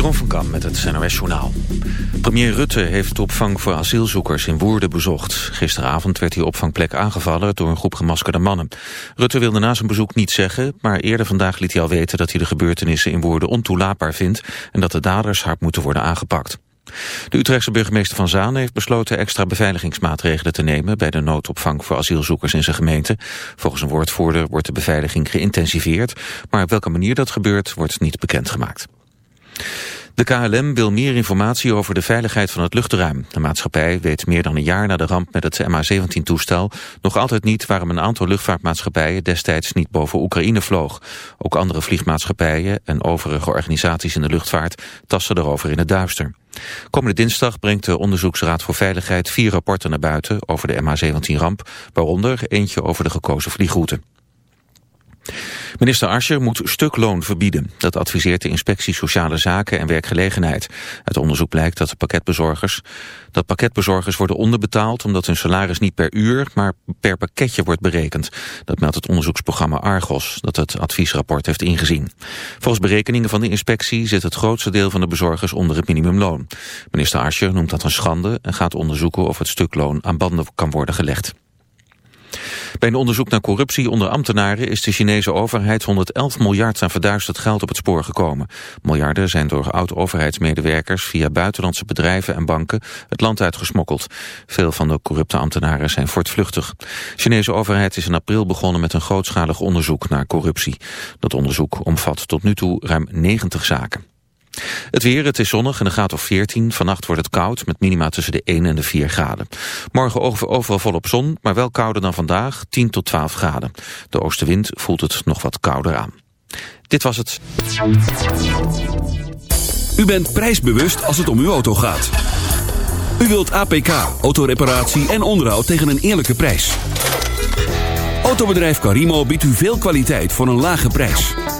Jeroen van Kam met het NOS Journaal. Premier Rutte heeft opvang voor asielzoekers in Woerden bezocht. Gisteravond werd die opvangplek aangevallen door een groep gemaskerde mannen. Rutte wilde na zijn bezoek niet zeggen, maar eerder vandaag liet hij al weten dat hij de gebeurtenissen in Woerden ontoelaatbaar vindt en dat de daders hard moeten worden aangepakt. De Utrechtse burgemeester Van Zaan heeft besloten extra beveiligingsmaatregelen te nemen bij de noodopvang voor asielzoekers in zijn gemeente. Volgens een woordvoerder wordt de beveiliging geïntensiveerd, maar op welke manier dat gebeurt wordt niet bekendgemaakt. De KLM wil meer informatie over de veiligheid van het luchtruim. De maatschappij weet meer dan een jaar na de ramp met het MH17-toestel... nog altijd niet waarom een aantal luchtvaartmaatschappijen destijds niet boven Oekraïne vloog. Ook andere vliegmaatschappijen en overige organisaties in de luchtvaart tassen erover in het duister. Komende dinsdag brengt de Onderzoeksraad voor Veiligheid vier rapporten naar buiten over de MH17-ramp, waaronder eentje over de gekozen vliegroute. Minister Ascher moet stukloon verbieden. Dat adviseert de Inspectie Sociale Zaken en Werkgelegenheid. Uit onderzoek blijkt dat, de pakketbezorgers, dat pakketbezorgers worden onderbetaald... omdat hun salaris niet per uur, maar per pakketje wordt berekend. Dat meldt het onderzoeksprogramma Argos, dat het adviesrapport heeft ingezien. Volgens berekeningen van de inspectie zit het grootste deel van de bezorgers onder het minimumloon. Minister Ascher noemt dat een schande en gaat onderzoeken of het stukloon aan banden kan worden gelegd. Bij een onderzoek naar corruptie onder ambtenaren is de Chinese overheid 111 miljard aan verduisterd geld op het spoor gekomen. Miljarden zijn door oud-overheidsmedewerkers via buitenlandse bedrijven en banken het land uitgesmokkeld. Veel van de corrupte ambtenaren zijn voortvluchtig. De Chinese overheid is in april begonnen met een grootschalig onderzoek naar corruptie. Dat onderzoek omvat tot nu toe ruim 90 zaken. Het weer, het is zonnig en de gaat of 14. Vannacht wordt het koud met minima tussen de 1 en de 4 graden. Morgen overal volop zon, maar wel kouder dan vandaag, 10 tot 12 graden. De oostenwind voelt het nog wat kouder aan. Dit was het. U bent prijsbewust als het om uw auto gaat. U wilt APK, autoreparatie en onderhoud tegen een eerlijke prijs. Autobedrijf Carimo biedt u veel kwaliteit voor een lage prijs.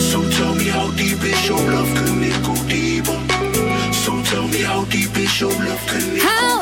So tell me how deep is your love? Can it go deeper? So tell me how deep is your love? Can it go deeper?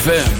ZFM.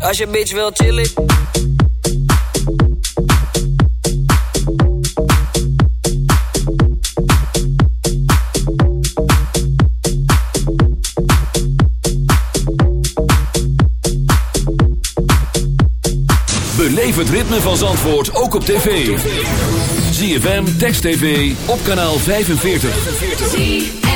Als je bitch wil chillen Beleef het ritme van Zandvoort ook op tv. ZFM, Text TV, op kanaal 45.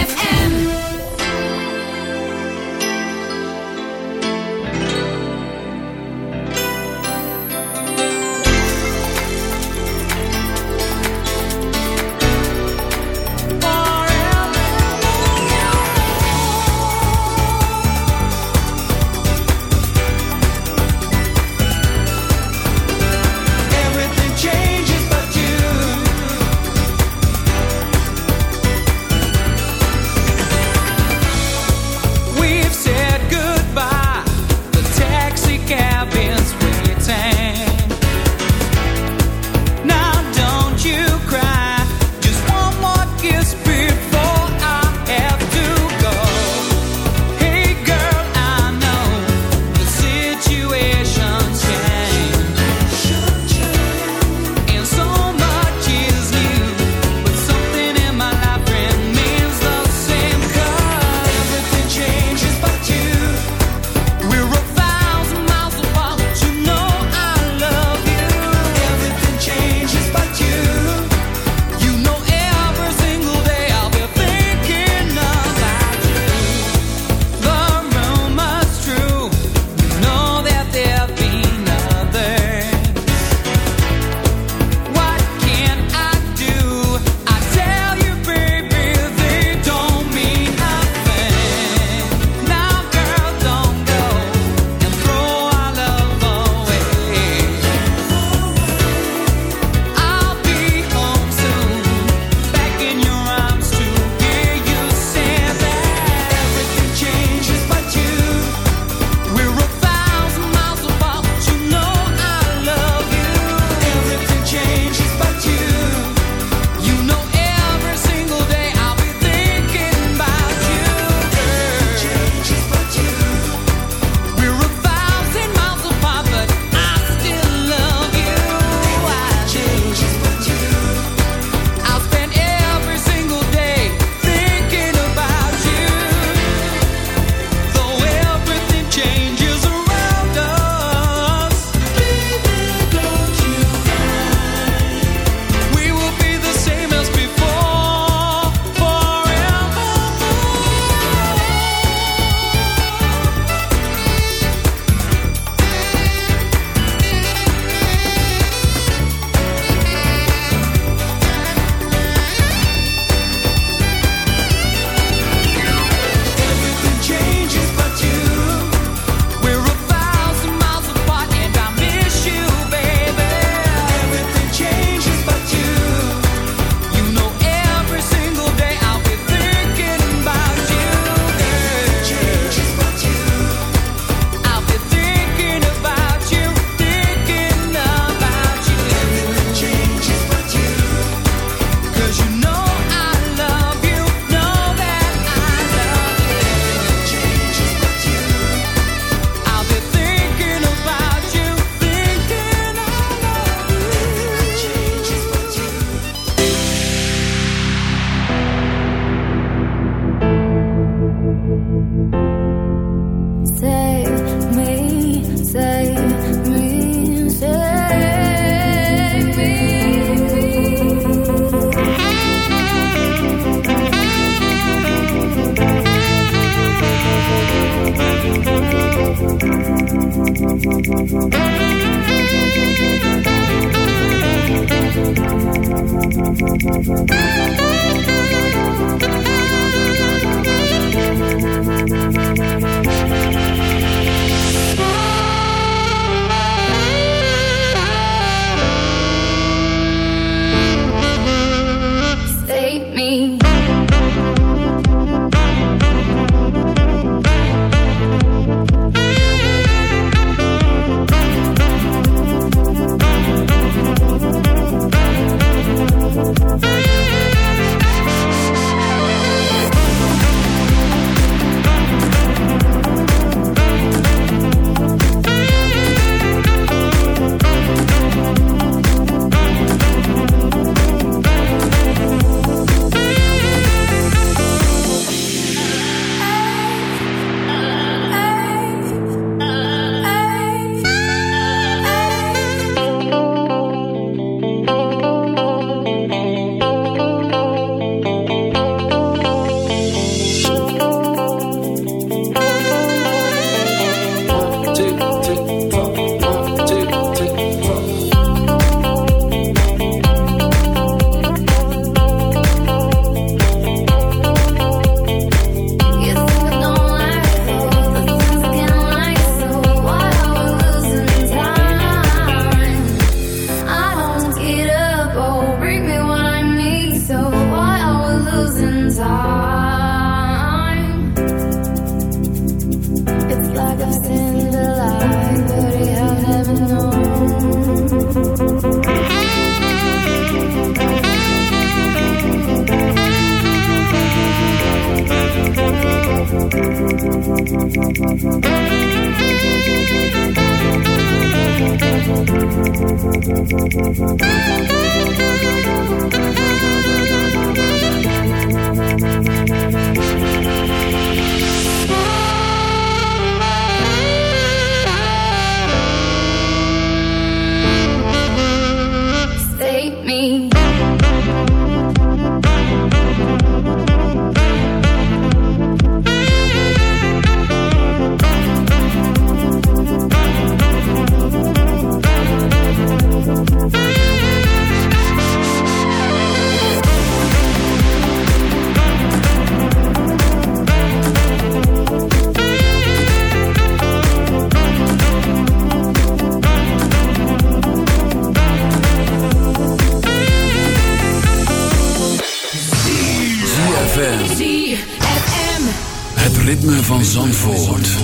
van Zandvoort.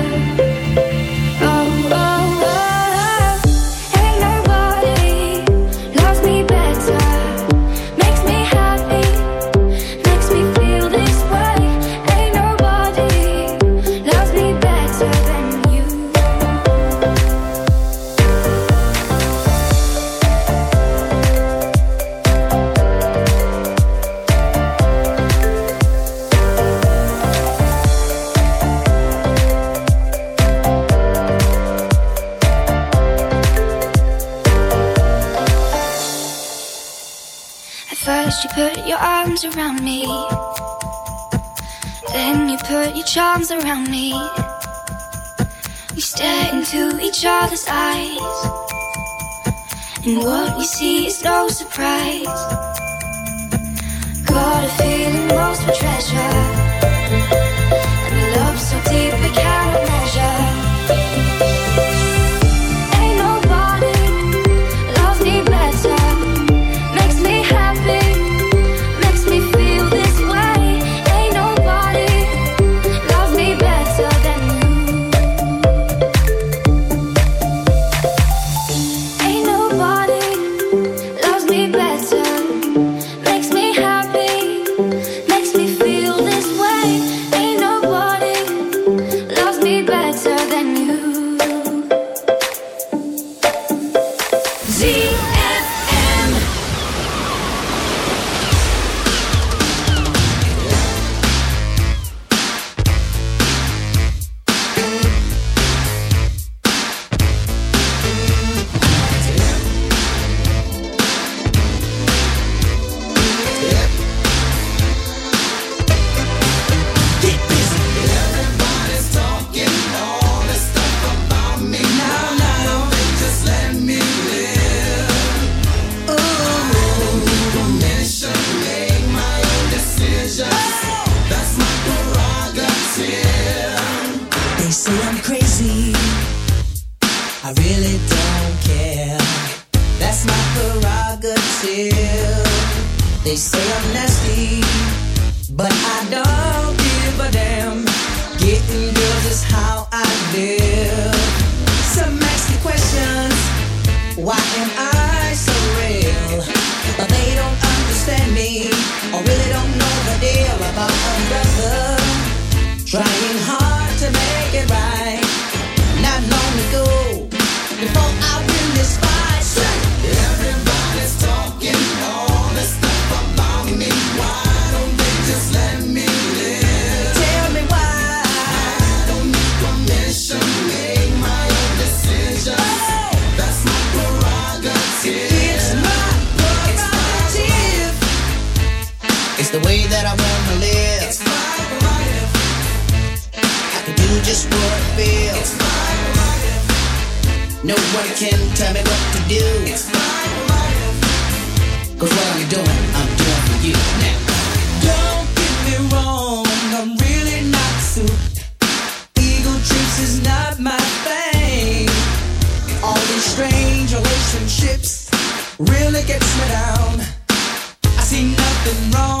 other's eyes. And what we see is no surprise. Got a feeling most for treasure. been wrong.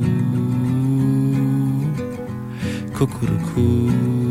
くくる